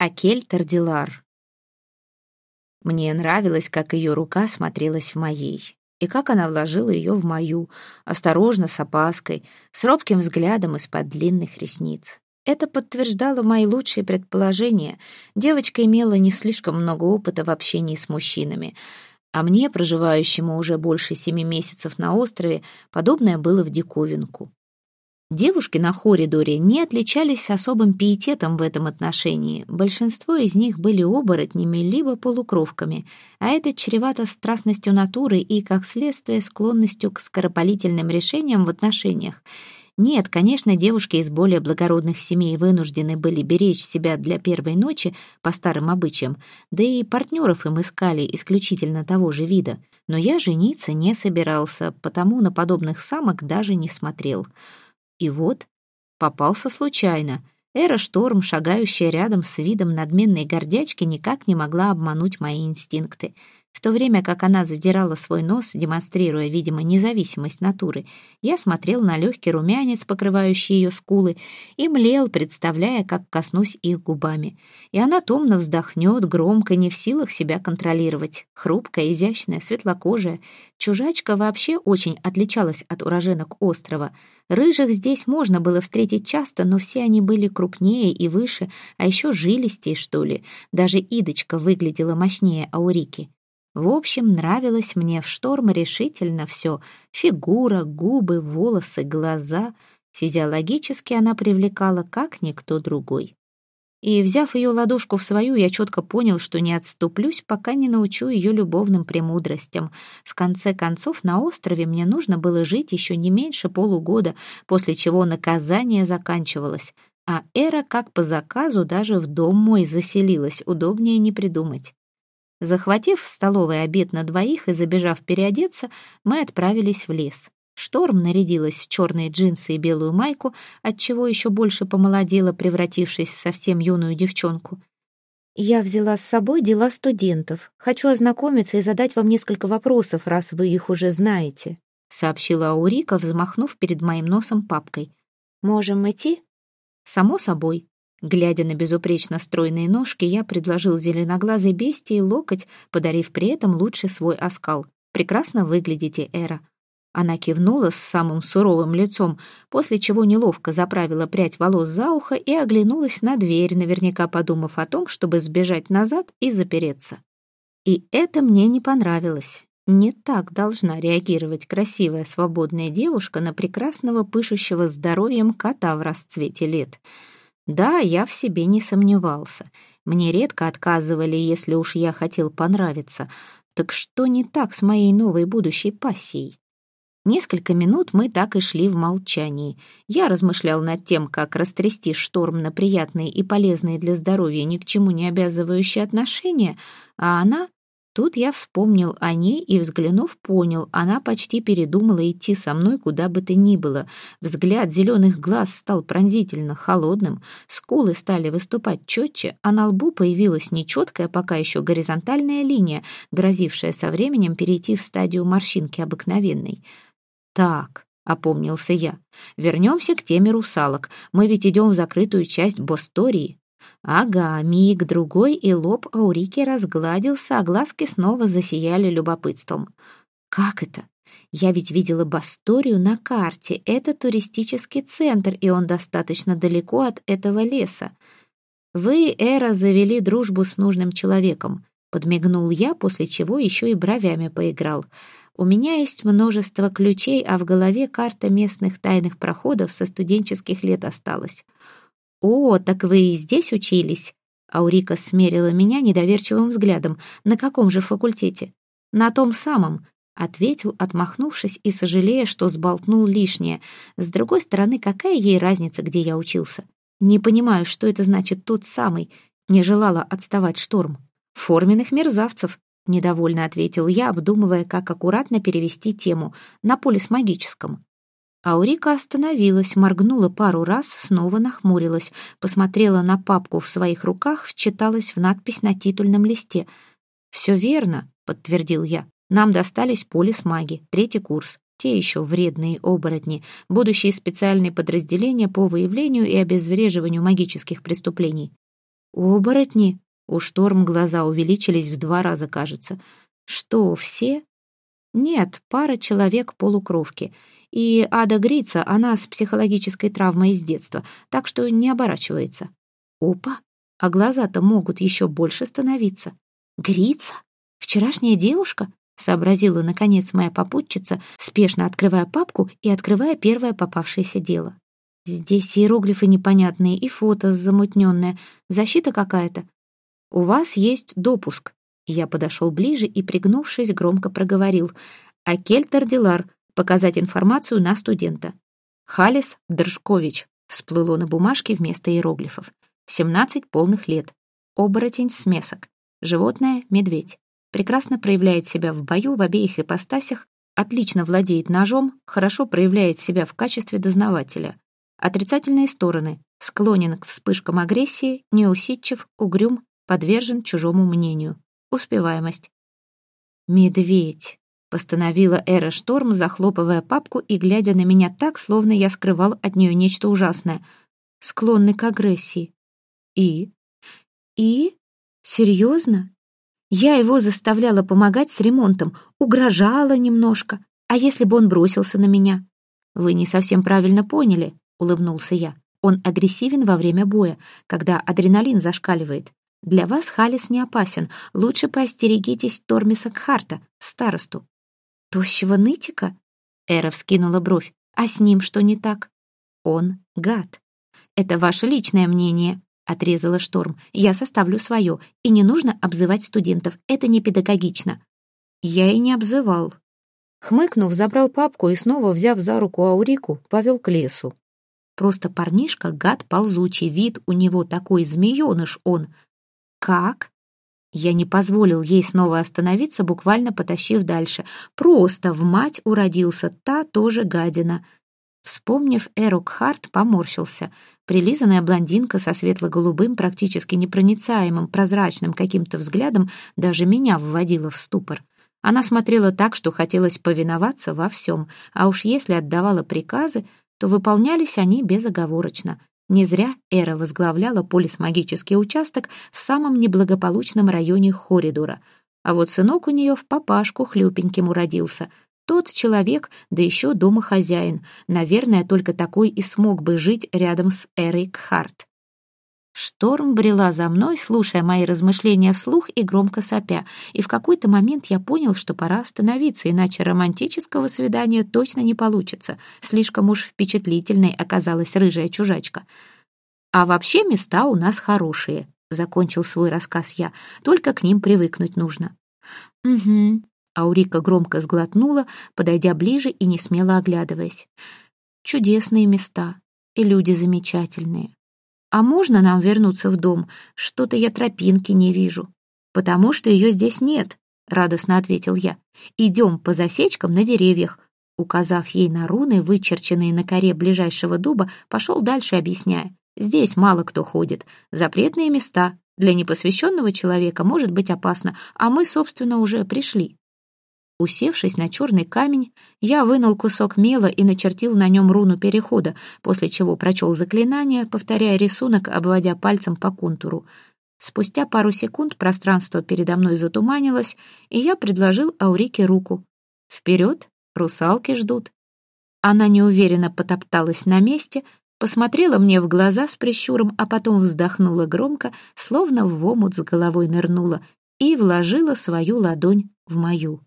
Акель Тардилар. Мне нравилось, как ее рука смотрелась в моей, и как она вложила ее в мою, осторожно, с опаской, с робким взглядом из-под длинных ресниц. Это подтверждало мои лучшие предположения. Девочка имела не слишком много опыта в общении с мужчинами, а мне, проживающему уже больше семи месяцев на острове, подобное было в диковинку. Девушки на Хоридоре не отличались особым пиететом в этом отношении. Большинство из них были оборотнями либо полукровками, а это чревато страстностью натуры и, как следствие, склонностью к скоропалительным решениям в отношениях. Нет, конечно, девушки из более благородных семей вынуждены были беречь себя для первой ночи по старым обычаям, да и партнеров им искали исключительно того же вида. Но я жениться не собирался, потому на подобных самок даже не смотрел. И вот попался случайно. Эра Шторм, шагающая рядом с видом надменной гордячки, никак не могла обмануть мои инстинкты — в то время как она задирала свой нос, демонстрируя, видимо, независимость натуры, я смотрел на легкий румянец, покрывающий ее скулы, и млел, представляя, как коснусь их губами. И она томно вздохнет, громко, не в силах себя контролировать. Хрупкая, изящная, светлокожая. Чужачка вообще очень отличалась от уроженок острова. Рыжих здесь можно было встретить часто, но все они были крупнее и выше, а еще жилистее, что ли. Даже Идочка выглядела мощнее Аурики. В общем, нравилось мне в шторм решительно все. Фигура, губы, волосы, глаза. Физиологически она привлекала, как никто другой. И, взяв ее ладошку в свою, я четко понял, что не отступлюсь, пока не научу ее любовным премудростям. В конце концов, на острове мне нужно было жить еще не меньше полугода, после чего наказание заканчивалось. А Эра, как по заказу, даже в дом мой заселилась, удобнее не придумать. Захватив в столовой обед на двоих и забежав переодеться, мы отправились в лес. Шторм нарядилась в черные джинсы и белую майку, отчего еще больше помолодела, превратившись в совсем юную девчонку. «Я взяла с собой дела студентов. Хочу ознакомиться и задать вам несколько вопросов, раз вы их уже знаете», сообщила Аурика, взмахнув перед моим носом папкой. «Можем идти?» «Само собой», Глядя на безупречно стройные ножки, я предложил зеленоглазой бестии локоть, подарив при этом лучший свой оскал. «Прекрасно выглядите, Эра». Она кивнула с самым суровым лицом, после чего неловко заправила прядь волос за ухо и оглянулась на дверь, наверняка подумав о том, чтобы сбежать назад и запереться. И это мне не понравилось. Не так должна реагировать красивая свободная девушка на прекрасного пышущего здоровьем кота в расцвете лет — да, я в себе не сомневался. Мне редко отказывали, если уж я хотел понравиться. Так что не так с моей новой будущей пассией? Несколько минут мы так и шли в молчании. Я размышлял над тем, как растрясти шторм на приятные и полезные для здоровья ни к чему не обязывающие отношения, а она Тут я вспомнил о ней и, взглянув, понял, она почти передумала идти со мной куда бы то ни было. Взгляд зеленых глаз стал пронзительно холодным, скулы стали выступать четче, а на лбу появилась нечеткая, пока еще горизонтальная линия, грозившая со временем перейти в стадию морщинки обыкновенной. «Так», — опомнился я, — «вернемся к теме русалок. Мы ведь идем в закрытую часть Бостории». Ага, миг другой, и лоб Аурики разгладился, а глазки снова засияли любопытством. Как это? Я ведь видела Басторию на карте. Это туристический центр, и он достаточно далеко от этого леса. Вы, Эра, завели дружбу с нужным человеком. Подмигнул я, после чего еще и бровями поиграл. У меня есть множество ключей, а в голове карта местных тайных проходов со студенческих лет осталась. «О, так вы и здесь учились?» Аурика смерила меня недоверчивым взглядом. «На каком же факультете?» «На том самом», — ответил, отмахнувшись и сожалея, что сболтнул лишнее. «С другой стороны, какая ей разница, где я учился? Не понимаю, что это значит «тот самый», — не желала отставать шторм. «Форменных мерзавцев», — недовольно ответил я, обдумывая, как аккуратно перевести тему, на полис магическом. Аурика остановилась, моргнула пару раз, снова нахмурилась, посмотрела на папку в своих руках, вчиталась в надпись на титульном листе. «Все верно», — подтвердил я. «Нам достались полис маги, третий курс. Те еще вредные оборотни, будущие специальные подразделения по выявлению и обезвреживанию магических преступлений». «Оборотни?» У Шторм глаза увеличились в два раза, кажется. «Что, все?» «Нет, пара человек полукровки. И Ада Грица, она с психологической травмой из детства, так что не оборачивается». «Опа! А глаза-то могут еще больше становиться». «Грица? Вчерашняя девушка?» сообразила, наконец, моя попутчица, спешно открывая папку и открывая первое попавшееся дело. Здесь иероглифы непонятные, и фото замутненное, защита какая-то. У вас есть допуск. Я подошел ближе и, пригнувшись, громко проговорил. А Кельтер Дилар, показать информацию на студента. Халис Држкович, всплыло на бумажке вместо иероглифов. 17 полных лет. Оборотень смесок. Животное — медведь прекрасно проявляет себя в бою в обеих ипостасях, отлично владеет ножом, хорошо проявляет себя в качестве дознавателя. Отрицательные стороны. Склонен к вспышкам агрессии, неусидчив, угрюм, подвержен чужому мнению. Успеваемость. «Медведь», — постановила Эра Шторм, захлопывая папку и глядя на меня так, словно я скрывал от нее нечто ужасное. Склонный к агрессии. «И?» «И? Серьезно? Я его заставляла помогать с ремонтом, угрожала немножко. А если бы он бросился на меня? Вы не совсем правильно поняли, улыбнулся я. Он агрессивен во время боя, когда адреналин зашкаливает. Для вас Халис не опасен. Лучше поостерегитесь Тормиса Кхарта, старосту. Тощего нытика? Эра вскинула бровь. А с ним что не так? Он гад. Это ваше личное мнение, отрезала Шторм. «Я составлю свое, и не нужно обзывать студентов, это не педагогично». Я и не обзывал. Хмыкнув, забрал папку и снова, взяв за руку Аурику, повел к лесу. Просто парнишка, гад ползучий, вид у него такой змееныш он. «Как?» Я не позволил ей снова остановиться, буквально потащив дальше. Просто в мать уродился, та тоже гадина. Вспомнив Эрок Харт, поморщился. Прилизанная блондинка со светло-голубым, практически непроницаемым, прозрачным каким-то взглядом даже меня вводила в ступор. Она смотрела так, что хотелось повиноваться во всем, а уж если отдавала приказы, то выполнялись они безоговорочно. Не зря Эра возглавляла полисмагический участок в самом неблагополучном районе Хоридора, а вот сынок у нее в папашку хлюпеньким уродился — тот человек, да еще домохозяин. Наверное, только такой и смог бы жить рядом с Эрой Кхарт. Шторм брела за мной, слушая мои размышления вслух и громко сопя, и в какой-то момент я понял, что пора остановиться, иначе романтического свидания точно не получится. Слишком уж впечатлительной оказалась рыжая чужачка. «А вообще места у нас хорошие», — закончил свой рассказ я, «только к ним привыкнуть нужно». «Угу», Аурика громко сглотнула, подойдя ближе и не смело оглядываясь. «Чудесные места, и люди замечательные. А можно нам вернуться в дом? Что-то я тропинки не вижу». «Потому что ее здесь нет», — радостно ответил я. «Идем по засечкам на деревьях». Указав ей на руны, вычерченные на коре ближайшего дуба, пошел дальше, объясняя. «Здесь мало кто ходит. Запретные места. Для непосвященного человека может быть опасно, а мы, собственно, уже пришли». Усевшись на черный камень, я вынул кусок мела и начертил на нем руну перехода, после чего прочел заклинание, повторяя рисунок, обводя пальцем по контуру. Спустя пару секунд пространство передо мной затуманилось, и я предложил Аурике руку. «Вперед, русалки ждут». Она неуверенно потопталась на месте, посмотрела мне в глаза с прищуром, а потом вздохнула громко, словно в омут с головой нырнула, и вложила свою ладонь в мою.